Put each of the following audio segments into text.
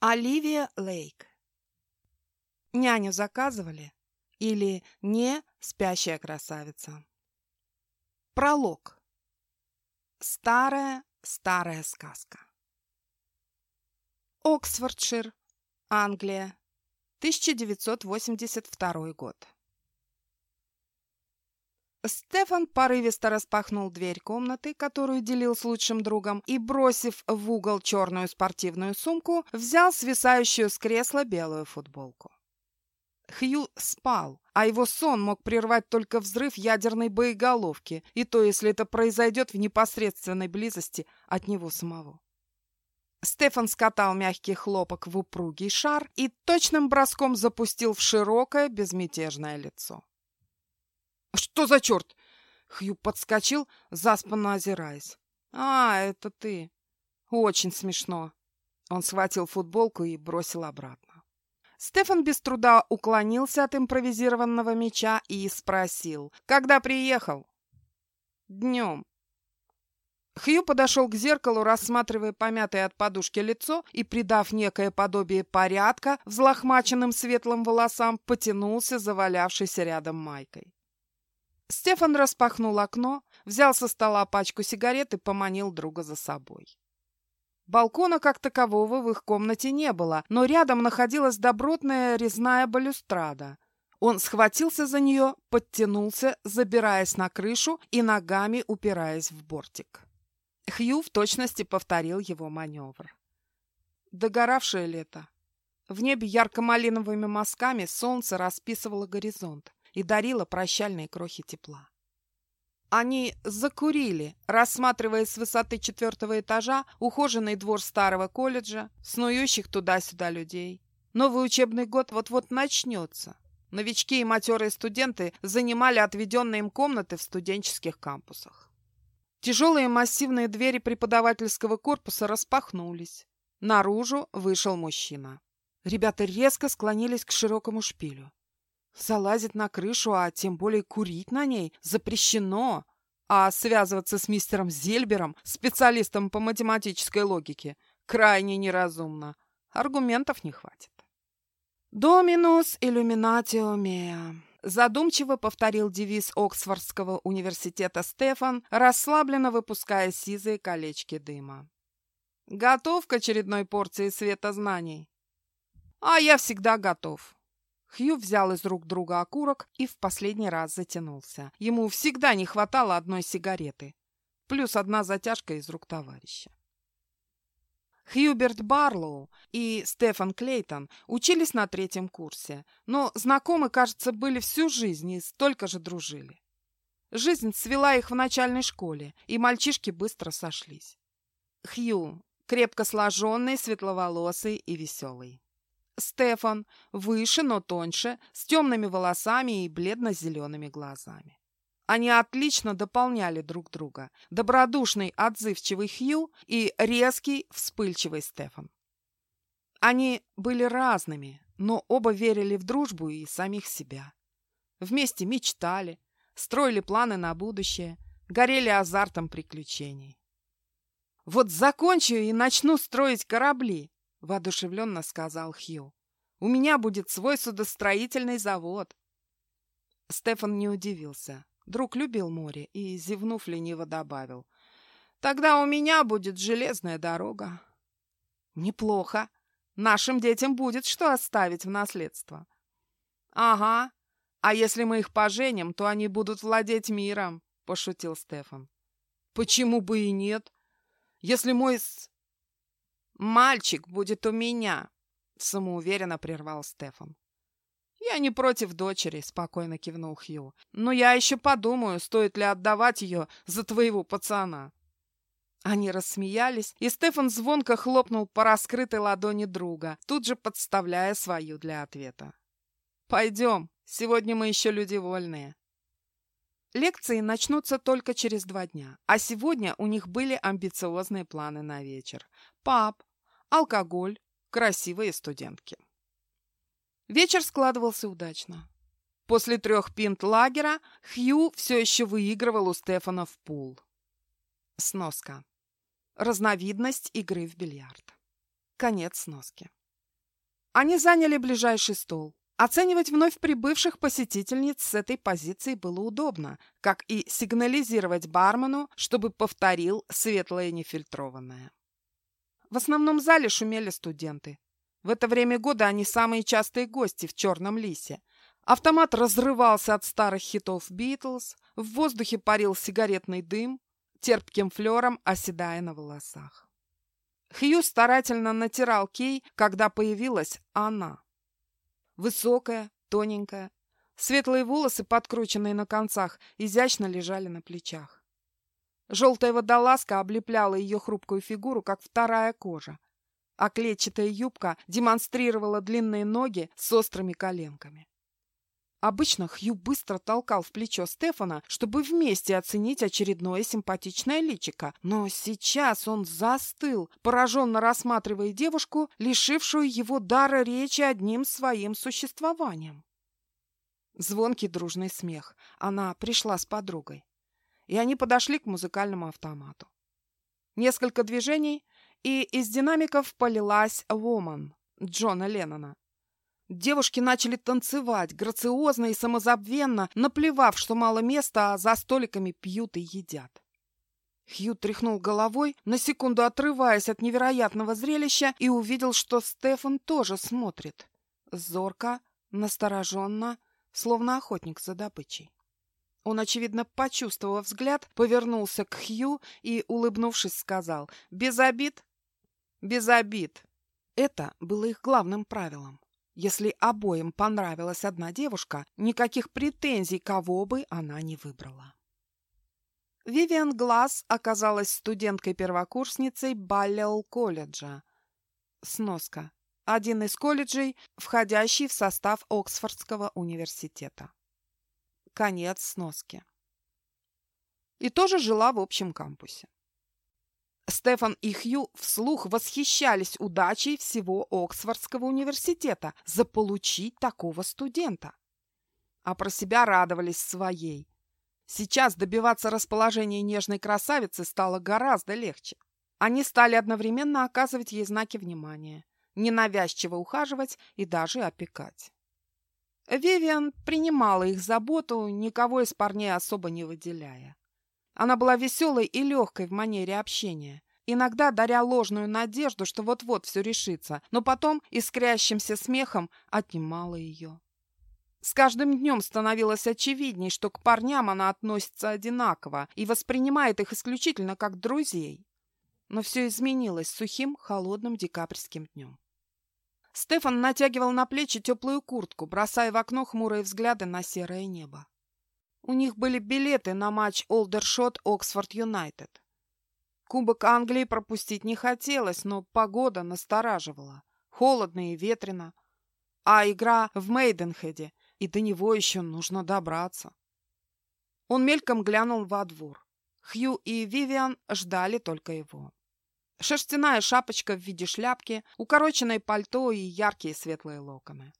Оливия Лейк. Няню заказывали? Или не спящая красавица? Пролог. Старая, старая сказка. Оксфордшир, Англия, 1982 год. Стефан порывисто распахнул дверь комнаты, которую делил с лучшим другом, и, бросив в угол черную спортивную сумку, взял свисающую с кресла белую футболку. Хью спал, а его сон мог прервать только взрыв ядерной боеголовки, и то, если это произойдет в непосредственной близости от него самого. Стефан скатал мягкий хлопок в упругий шар и точным броском запустил в широкое безмятежное лицо. «Что за черт?» Хью подскочил, заспанно озираясь. «А, это ты. Очень смешно». Он схватил футболку и бросил обратно. Стефан без труда уклонился от импровизированного меча и спросил, «Когда приехал?» «Днем». Хью подошел к зеркалу, рассматривая помятое от подушки лицо и, придав некое подобие порядка взлохмаченным светлым волосам, потянулся завалявшейся рядом майкой. Стефан распахнул окно, взял со стола пачку сигарет и поманил друга за собой. Балкона как такового в их комнате не было, но рядом находилась добротная резная балюстрада. Он схватился за нее, подтянулся, забираясь на крышу и ногами упираясь в бортик. Хью в точности повторил его маневр. Догоравшее лето. В небе ярко-малиновыми мазками солнце расписывало горизонт и дарила прощальные крохи тепла. Они закурили, рассматривая с высоты четвертого этажа ухоженный двор старого колледжа, снующих туда-сюда людей. Новый учебный год вот-вот начнется. Новички и матерые студенты занимали отведенные им комнаты в студенческих кампусах. Тяжелые массивные двери преподавательского корпуса распахнулись. Наружу вышел мужчина. Ребята резко склонились к широкому шпилю. Залазить на крышу, а тем более курить на ней, запрещено. А связываться с мистером Зельбером, специалистом по математической логике, крайне неразумно. Аргументов не хватит. «Доминус иллюминатио меа», — задумчиво повторил девиз Оксфордского университета Стефан, расслабленно выпуская сизые колечки дыма. «Готов к очередной порции света знаний?» «А я всегда готов», Хью взял из рук друга окурок и в последний раз затянулся. Ему всегда не хватало одной сигареты. Плюс одна затяжка из рук товарища. Хьюберт Барлоу и Стефан Клейтон учились на третьем курсе, но знакомы, кажется, были всю жизнь и столько же дружили. Жизнь свела их в начальной школе, и мальчишки быстро сошлись. Хью – крепко сложенный, светловолосый и веселый. Стефан, выше, но тоньше, с темными волосами и бледно-зелеными глазами. Они отлично дополняли друг друга. Добродушный, отзывчивый Хью и резкий, вспыльчивый Стефан. Они были разными, но оба верили в дружбу и самих себя. Вместе мечтали, строили планы на будущее, горели азартом приключений. «Вот закончу и начну строить корабли», — воодушевленно сказал Хью. «У меня будет свой судостроительный завод». Стефан не удивился. Друг любил море и, зевнув, лениво добавил. «Тогда у меня будет железная дорога». «Неплохо. Нашим детям будет что оставить в наследство». «Ага. А если мы их поженим, то они будут владеть миром», — пошутил Стефан. «Почему бы и нет? Если мой «Мальчик будет у меня», — самоуверенно прервал Стефан. «Я не против дочери», — спокойно кивнул Хью. «Но я еще подумаю, стоит ли отдавать ее за твоего пацана». Они рассмеялись, и Стефан звонко хлопнул по раскрытой ладони друга, тут же подставляя свою для ответа. «Пойдем, сегодня мы еще люди вольные». Лекции начнутся только через два дня, а сегодня у них были амбициозные планы на вечер. Пап, алкоголь, красивые студентки. Вечер складывался удачно. После трех пинт лагера Хью все еще выигрывал у Стефана в пул. Сноска. Разновидность игры в бильярд. Конец сноски. Они заняли ближайший стол. Оценивать вновь прибывших посетительниц с этой позиции было удобно, как и сигнализировать бармену, чтобы повторил светлое нефильтрованное. В основном зале шумели студенты. В это время года они самые частые гости в «Черном лисе». Автомат разрывался от старых хитов «Битлз», в воздухе парил сигаретный дым, терпким флером оседая на волосах. Хью старательно натирал Кей, когда появилась она. Высокая, тоненькая. Светлые волосы, подкрученные на концах, изящно лежали на плечах. Желтая водолазка облепляла ее хрупкую фигуру, как вторая кожа, а клетчатая юбка демонстрировала длинные ноги с острыми коленками. Обычно Хью быстро толкал в плечо Стефана, чтобы вместе оценить очередное симпатичное личико, но сейчас он застыл, пораженно рассматривая девушку, лишившую его дара речи одним своим существованием. Звонкий дружный смех. Она пришла с подругой. И они подошли к музыкальному автомату. Несколько движений, и из динамиков полилась «Woman» Джона Леннона. Девушки начали танцевать, грациозно и самозабвенно, наплевав, что мало места, а за столиками пьют и едят. Хью тряхнул головой, на секунду отрываясь от невероятного зрелища, и увидел, что Стефан тоже смотрит. Зорко, настороженно, словно охотник за добычей. Он, очевидно, почувствовав взгляд, повернулся к Хью и, улыбнувшись, сказал «Без обид?» «Без обид». Это было их главным правилом. Если обоим понравилась одна девушка, никаких претензий, кого бы она не выбрала. Вивиан Глаз оказалась студенткой-первокурсницей Баллиол колледжа. Сноска. Один из колледжей, входящий в состав Оксфордского университета. Конец сноски. И тоже жила в общем кампусе. Стефан и Хью вслух восхищались удачей всего Оксфордского университета заполучить такого студента. А про себя радовались своей. Сейчас добиваться расположения нежной красавицы стало гораздо легче. Они стали одновременно оказывать ей знаки внимания, ненавязчиво ухаживать и даже опекать. Вивиан принимала их заботу, никого из парней особо не выделяя. Она была веселой и легкой в манере общения, иногда даря ложную надежду, что вот-вот все решится, но потом искрящимся смехом отнимала ее. С каждым днем становилось очевидней, что к парням она относится одинаково и воспринимает их исключительно как друзей. Но все изменилось сухим, холодным декабрьским днем. Стефан натягивал на плечи теплую куртку, бросая в окно хмурые взгляды на серое небо. У них были билеты на матч Олдершот Оксфорд Юнайтед. Кубок Англии пропустить не хотелось, но погода настораживала. Холодно и ветрено. А игра в Мейденхеде, и до него еще нужно добраться. Он мельком глянул во двор. Хью и Вивиан ждали только его. Шерстяная шапочка в виде шляпки, укороченное пальто и яркие светлые локоны.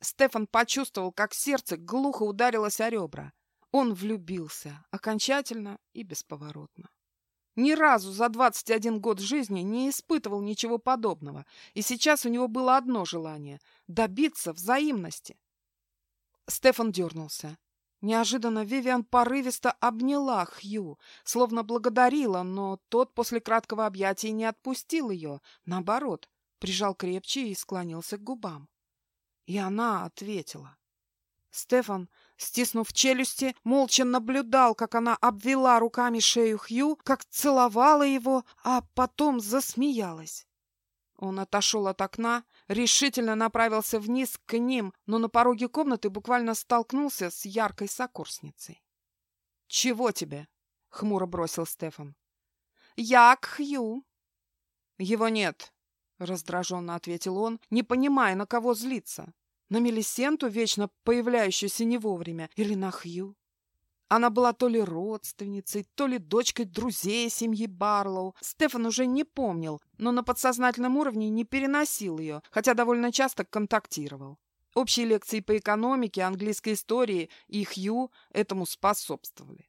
Стефан почувствовал, как сердце глухо ударилось о ребра. Он влюбился, окончательно и бесповоротно. Ни разу за 21 год жизни не испытывал ничего подобного, и сейчас у него было одно желание — добиться взаимности. Стефан дернулся. Неожиданно Вивиан порывисто обняла Хью, словно благодарила, но тот после краткого объятия не отпустил ее, наоборот, прижал крепче и склонился к губам. И она ответила. Стефан стиснув челюсти, молча наблюдал, как она обвела руками шею Хью, как целовала его, а потом засмеялась. Он отошел от окна, решительно направился вниз к ним, но на пороге комнаты буквально столкнулся с яркой сокурсницей. «Чего тебе?» — хмуро бросил Стефан. «Я к Хью». «Его нет», — раздраженно ответил он, не понимая, на кого злиться. На Мелисенту, вечно появляющуюся не вовремя, или на Хью? Она была то ли родственницей, то ли дочкой друзей семьи Барлоу. Стефан уже не помнил, но на подсознательном уровне не переносил ее, хотя довольно часто контактировал. Общие лекции по экономике, английской истории и Хью этому способствовали.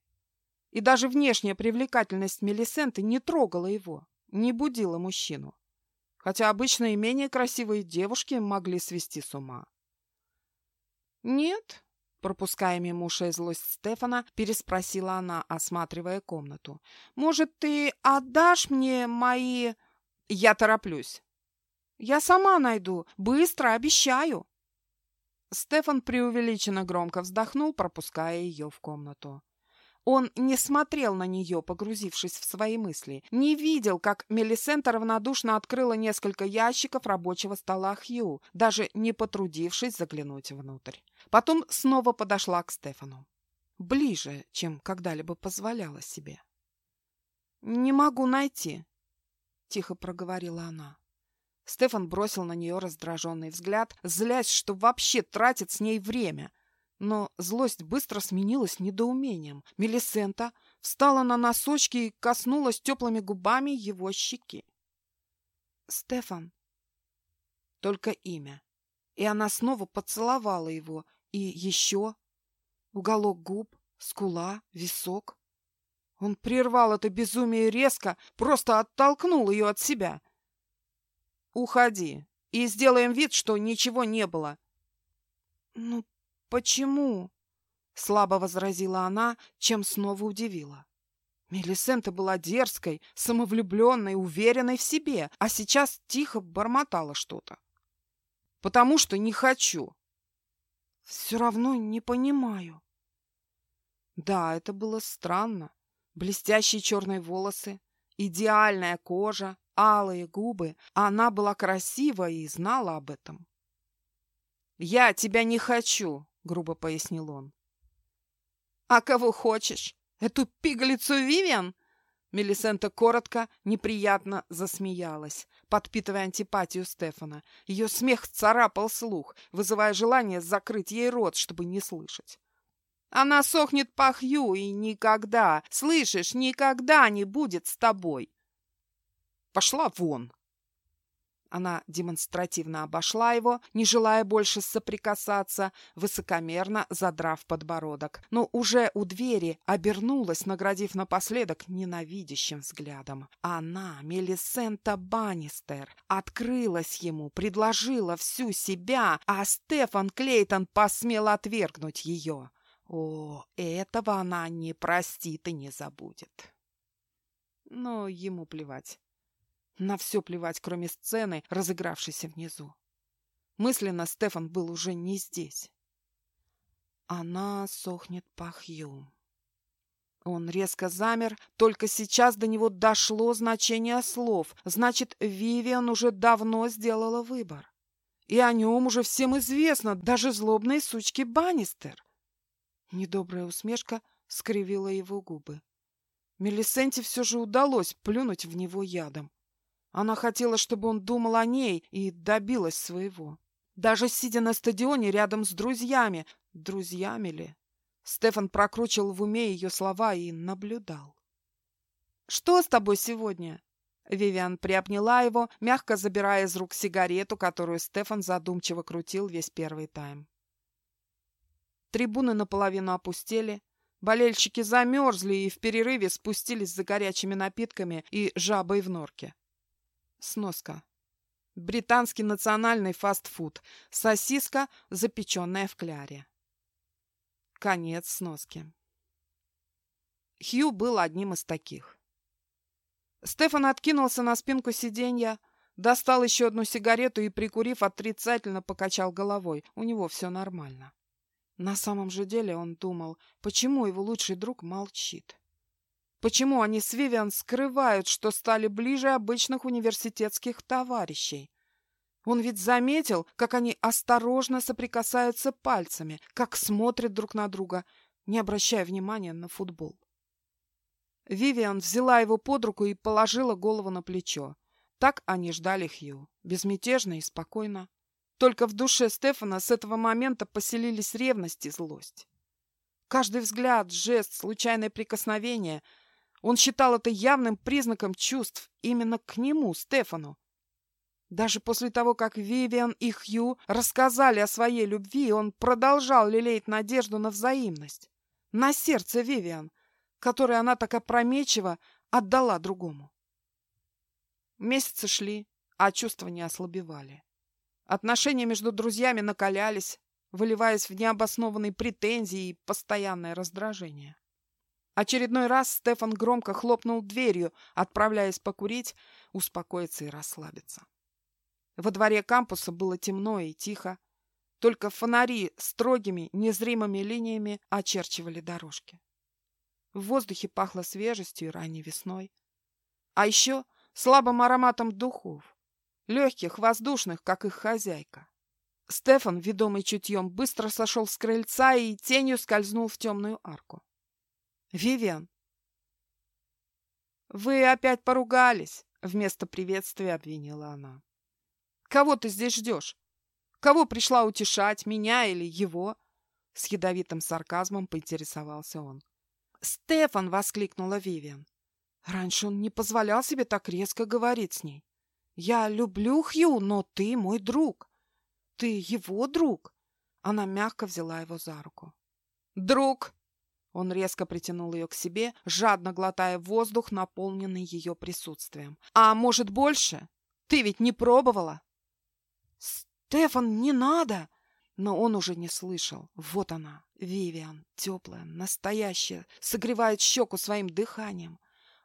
И даже внешняя привлекательность Мелисенты не трогала его, не будила мужчину. хотя обычно и менее красивые девушки могли свести с ума. «Нет?» — пропуская мимо ушей злость Стефана, переспросила она, осматривая комнату. «Может, ты отдашь мне мои...» «Я тороплюсь». «Я сама найду. Быстро, обещаю». Стефан преувеличенно громко вздохнул, пропуская ее в комнату. Он не смотрел на нее, погрузившись в свои мысли, не видел, как Мелисента равнодушно открыла несколько ящиков рабочего стола Хью, даже не потрудившись заглянуть внутрь. Потом снова подошла к Стефану. Ближе, чем когда-либо позволяла себе. «Не могу найти», — тихо проговорила она. Стефан бросил на нее раздраженный взгляд, злясь, что вообще тратит с ней время, но злость быстро сменилась недоумением. Мелисента встала на носочки и коснулась теплыми губами его щеки. «Стефан». Только имя. И она снова поцеловала его. И еще. Уголок губ, скула, висок. Он прервал это безумие резко, просто оттолкнул ее от себя. «Уходи и сделаем вид, что ничего не было». «Ну, «Почему?» — слабо возразила она, чем снова удивила. Мелисента была дерзкой, самовлюбленной, уверенной в себе, а сейчас тихо бормотала что-то. «Потому что не хочу». «Все равно не понимаю». Да, это было странно. Блестящие черные волосы, идеальная кожа, алые губы. Она была красива и знала об этом. «Я тебя не хочу!» Грубо пояснил он. «А кого хочешь? Эту пигалицу Вивиан?» Мелисента коротко, неприятно засмеялась, подпитывая антипатию Стефана. Ее смех царапал слух, вызывая желание закрыть ей рот, чтобы не слышать. «Она сохнет по Хью и никогда, слышишь, никогда не будет с тобой!» «Пошла вон!» Она демонстративно обошла его, не желая больше соприкасаться, высокомерно задрав подбородок. Но уже у двери обернулась, наградив напоследок ненавидящим взглядом. Она, Мелисента Баннистер, открылась ему, предложила всю себя, а Стефан Клейтон посмел отвергнуть ее. О, этого она не простит и не забудет. Но ему плевать. На все плевать, кроме сцены, разыгравшейся внизу. Мысленно Стефан был уже не здесь. Она сохнет пахью. Он резко замер, только сейчас до него дошло значение слов. Значит, Вивиан уже давно сделала выбор. И о нем уже всем известно, даже злобной сучке Баннистер. Недобрая усмешка скривила его губы. Мелисенте все же удалось плюнуть в него ядом. Она хотела, чтобы он думал о ней и добилась своего. Даже сидя на стадионе рядом с друзьями, друзьями ли? Стефан прокручивал в уме ее слова и наблюдал. «Что с тобой сегодня?» Вивиан приобняла его, мягко забирая из рук сигарету, которую Стефан задумчиво крутил весь первый тайм. Трибуны наполовину опустели, болельщики замерзли и в перерыве спустились за горячими напитками и жабой в норке. Сноска. Британский национальный фастфуд. Сосиска, запеченная в кляре. Конец сноски. Хью был одним из таких. Стефан откинулся на спинку сиденья, достал еще одну сигарету и, прикурив, отрицательно покачал головой. У него все нормально. На самом же деле он думал, почему его лучший друг молчит. Почему они с Вивиан скрывают, что стали ближе обычных университетских товарищей? Он ведь заметил, как они осторожно соприкасаются пальцами, как смотрят друг на друга, не обращая внимания на футбол. Вивиан взяла его под руку и положила голову на плечо. Так они ждали Хью, безмятежно и спокойно. Только в душе Стефана с этого момента поселились ревность и злость. Каждый взгляд, жест, случайное прикосновение — он считал это явным признаком чувств именно к нему, Стефану. Даже после того, как Вивиан и Хью рассказали о своей любви, он продолжал лелеять надежду на взаимность. На сердце Вивиан, которое она так опрометчиво отдала другому. Месяцы шли, а чувства не ослабевали. Отношения между друзьями накалялись, выливаясь в необоснованные претензии и постоянное раздражение. Очередной раз Стефан громко хлопнул дверью, отправляясь покурить, успокоиться и расслабиться. Во дворе кампуса было темно и тихо. Только фонари строгими, незримыми линиями очерчивали дорожки. В воздухе пахло свежестью и ранней весной. А еще слабым ароматом духов, легких, воздушных, как их хозяйка. Стефан, ведомый чутьем, быстро сошел с крыльца и тенью скользнул в темную арку. «Вивиан!» «Вы опять поругались!» — вместо приветствия обвинила она. «Кого ты здесь ждешь? Кого пришла утешать, меня или его?» С ядовитым сарказмом поинтересовался он. «Стефан!» — воскликнула Вивиан. Раньше он не позволял себе так резко говорить с ней. «Я люблю Хью, но ты мой друг. Ты его друг?» Она мягко взяла его за руку. «Друг!» Он резко притянул ее к себе, жадно глотая воздух, наполненный ее присутствием. «А может, больше? Ты ведь не пробовала?» «Стефан, не надо!» Но он уже не слышал. Вот она, Вивиан, теплая, настоящая, согревает щеку своим дыханием.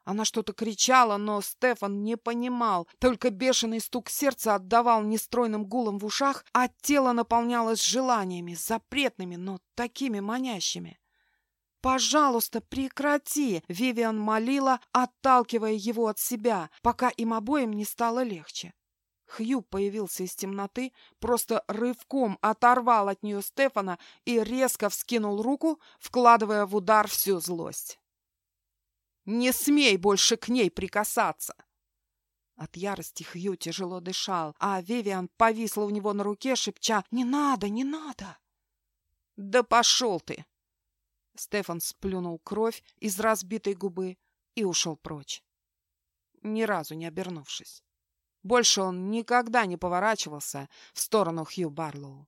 Она что-то кричала, но Стефан не понимал. Только бешеный стук сердца отдавал нестройным гулом в ушах, а тело наполнялось желаниями, запретными, но такими манящими. «Пожалуйста, прекрати!» — Вивиан молила, отталкивая его от себя, пока им обоим не стало легче. Хью появился из темноты, просто рывком оторвал от нее Стефана и резко вскинул руку, вкладывая в удар всю злость. Не смей больше к ней прикасаться!» От ярости Хью тяжело дышал, а Вивиан повисла у него на руке, шепча «Не надо, не надо!» «Да пошел ты!» Стефан сплюнул кровь из разбитой губы и ушел прочь, ни разу не обернувшись. Больше он никогда не поворачивался в сторону Хью Барлоу.